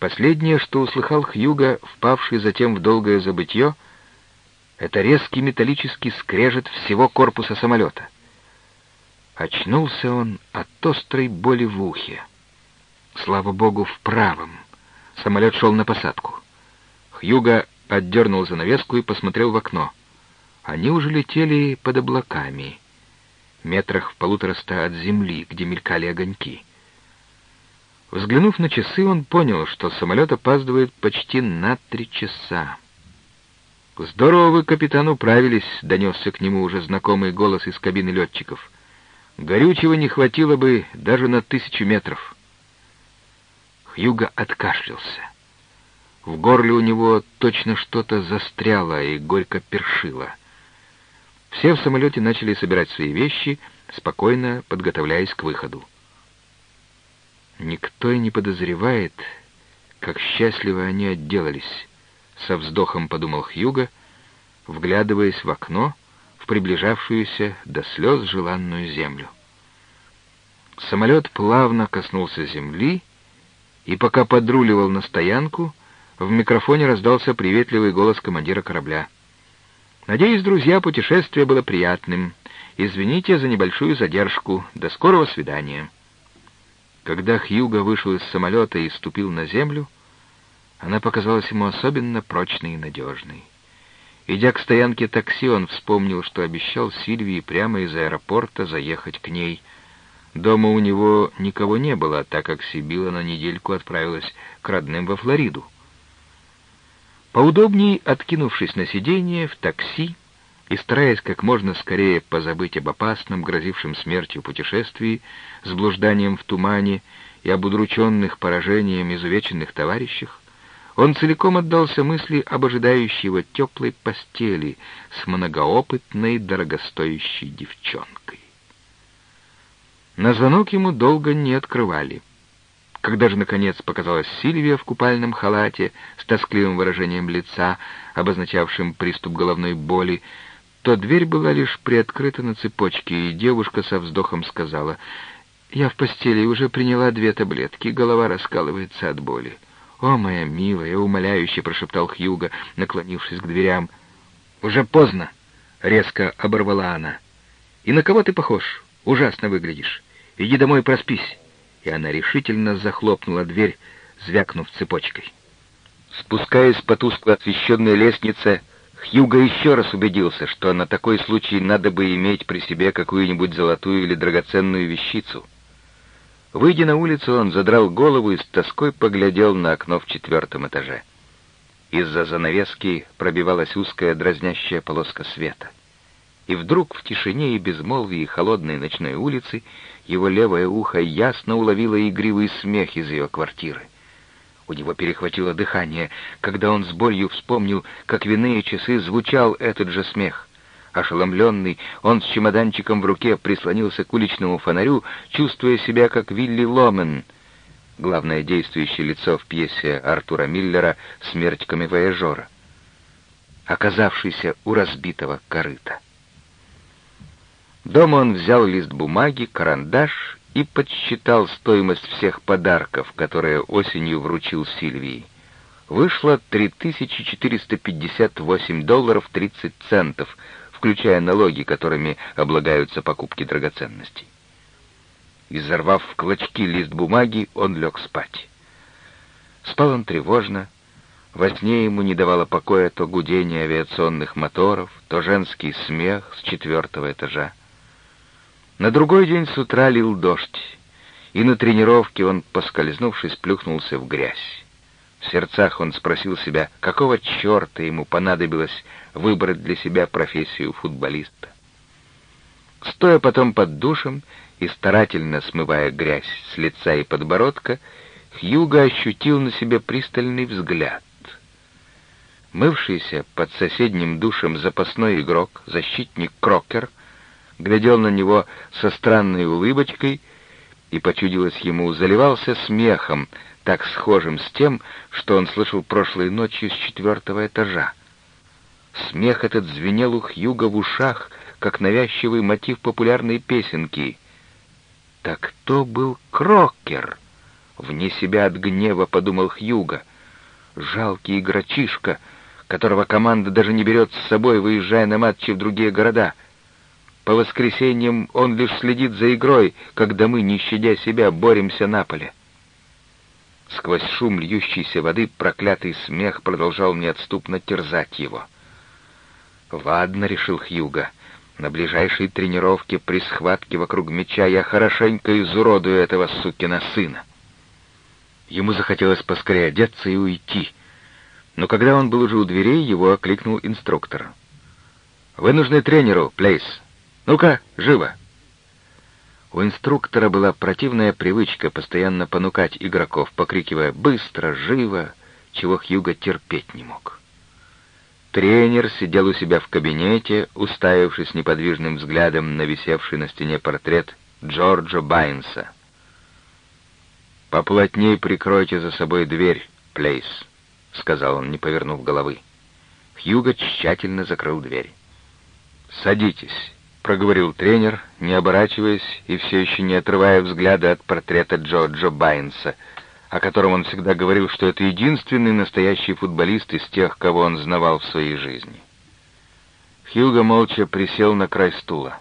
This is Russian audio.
Последнее, что услыхал Хьюга, впавший затем в долгое забытье, это резкий металлический скрежет всего корпуса самолета. Очнулся он от острой боли в ухе. Слава богу, в правом. Самолет шел на посадку. Хьюга отдернул занавеску и посмотрел в окно. Они уже летели под облаками, метрах в полутораста от земли, где мелькали огоньки. Взглянув на часы, он понял, что самолет опаздывает почти на три часа. «Здорово вы, капитан, управились», — донесся к нему уже знакомый голос из кабины летчиков. «Горючего не хватило бы даже на тысячу метров». Хьюго откашлялся. В горле у него точно что-то застряло и горько першило. Все в самолете начали собирать свои вещи, спокойно подготовляясь к выходу. Никто и не подозревает, как счастливо они отделались, со вздохом подумал Хьюго, вглядываясь в окно, в приближавшуюся до слез желанную землю. Самолет плавно коснулся земли, и пока подруливал на стоянку, в микрофоне раздался приветливый голос командира корабля. «Надеюсь, друзья, путешествие было приятным. Извините за небольшую задержку. До скорого свидания». Когда Хьюго вышел из самолета и ступил на землю, она показалась ему особенно прочной и надежной. Идя к стоянке такси, он вспомнил, что обещал Сильвии прямо из аэропорта заехать к ней. Дома у него никого не было, так как Сибила на недельку отправилась к родным во Флориду. Поудобней откинувшись на сиденье в такси, и, стараясь как можно скорее позабыть об опасном, грозившем смертью путешествии, с блужданием в тумане и об удрученных поражением изувеченных товарищах, он целиком отдался мысли об ожидающей его теплой постели с многоопытной, дорогостоящей девчонкой. На звонок ему долго не открывали. Когда же, наконец, показалась Сильвия в купальном халате с тоскливым выражением лица, обозначавшим приступ головной боли, то дверь была лишь приоткрыта на цепочке, и девушка со вздохом сказала, «Я в постели уже приняла две таблетки, голова раскалывается от боли». «О, моя милая!» — умоляюще прошептал Хьюго, наклонившись к дверям. «Уже поздно!» — резко оборвала она. «И на кого ты похож? Ужасно выглядишь. Иди домой проспись!» И она решительно захлопнула дверь, звякнув цепочкой. Спускаясь по тускло освещенной лестнице, Хьюго еще раз убедился, что на такой случай надо бы иметь при себе какую-нибудь золотую или драгоценную вещицу. Выйдя на улицу, он задрал голову и с тоской поглядел на окно в четвертом этаже. Из-за занавески пробивалась узкая дразнящая полоска света. И вдруг в тишине и безмолвии холодной ночной улицы его левое ухо ясно уловило игривый смех из ее квартиры. У него перехватило дыхание, когда он с болью вспомнил, как в иные часы звучал этот же смех. Ошеломленный, он с чемоданчиком в руке прислонился к уличному фонарю, чувствуя себя как Вилли Ломен, главное действующее лицо в пьесе Артура Миллера «Смерть камевояжора», оказавшийся у разбитого корыта. Дома он взял лист бумаги, карандаш и подсчитал стоимость всех подарков, которые осенью вручил Сильвии. Вышло 3458 долларов 30 центов, включая налоги, которыми облагаются покупки драгоценностей. Изорвав в клочки лист бумаги, он лег спать. Спал он тревожно. Во сне ему не давало покоя то гудение авиационных моторов, то женский смех с четвертого этажа. На другой день с утра лил дождь, и на тренировке он, поскользнувшись, плюхнулся в грязь. В сердцах он спросил себя, какого черта ему понадобилось выбрать для себя профессию футболиста. Стоя потом под душем и старательно смывая грязь с лица и подбородка, Хьюго ощутил на себе пристальный взгляд. Мывшийся под соседним душем запасной игрок, защитник Крокер — глядел на него со странной улыбочкой и, почудилось ему, заливался смехом, так схожим с тем, что он слышал прошлой ночью с четвертого этажа. Смех этот звенел у Хьюга в ушах, как навязчивый мотив популярной песенки. Так кто был Крокер? Вне себя от гнева подумал Хьюга. Жалкий игрочишка, которого команда даже не берет с собой, выезжая на матчи в другие города. По воскресеньям он лишь следит за игрой, когда мы, не щадя себя, боремся на поле. Сквозь шум льющейся воды проклятый смех продолжал неотступно терзать его. «Ладно», — решил Хьюга, — «на ближайшей тренировке при схватке вокруг мяча я хорошенько изуродую этого сукина сына». Ему захотелось поскорее одеться и уйти, но когда он был уже у дверей, его окликнул инструктор. «Вы нужны тренеру, Плейс. Ну-ка, живо!» У инструктора была противная привычка постоянно понукать игроков, покрикивая «быстро, живо», чего Хьюго терпеть не мог. Тренер сидел у себя в кабинете, уставившись неподвижным взглядом на висевший на стене портрет Джорджа Байнса. «Поплотней прикройте за собой дверь, Плейс», — сказал он, не повернув головы. Хьюго тщательно закрыл дверь. «Садитесь», — проговорил тренер, не оборачиваясь и все еще не отрывая взгляда от портрета Джорджа Байнса, о котором он всегда говорил, что это единственный настоящий футболист из тех, кого он знавал в своей жизни. Хьюго молча присел на край стула.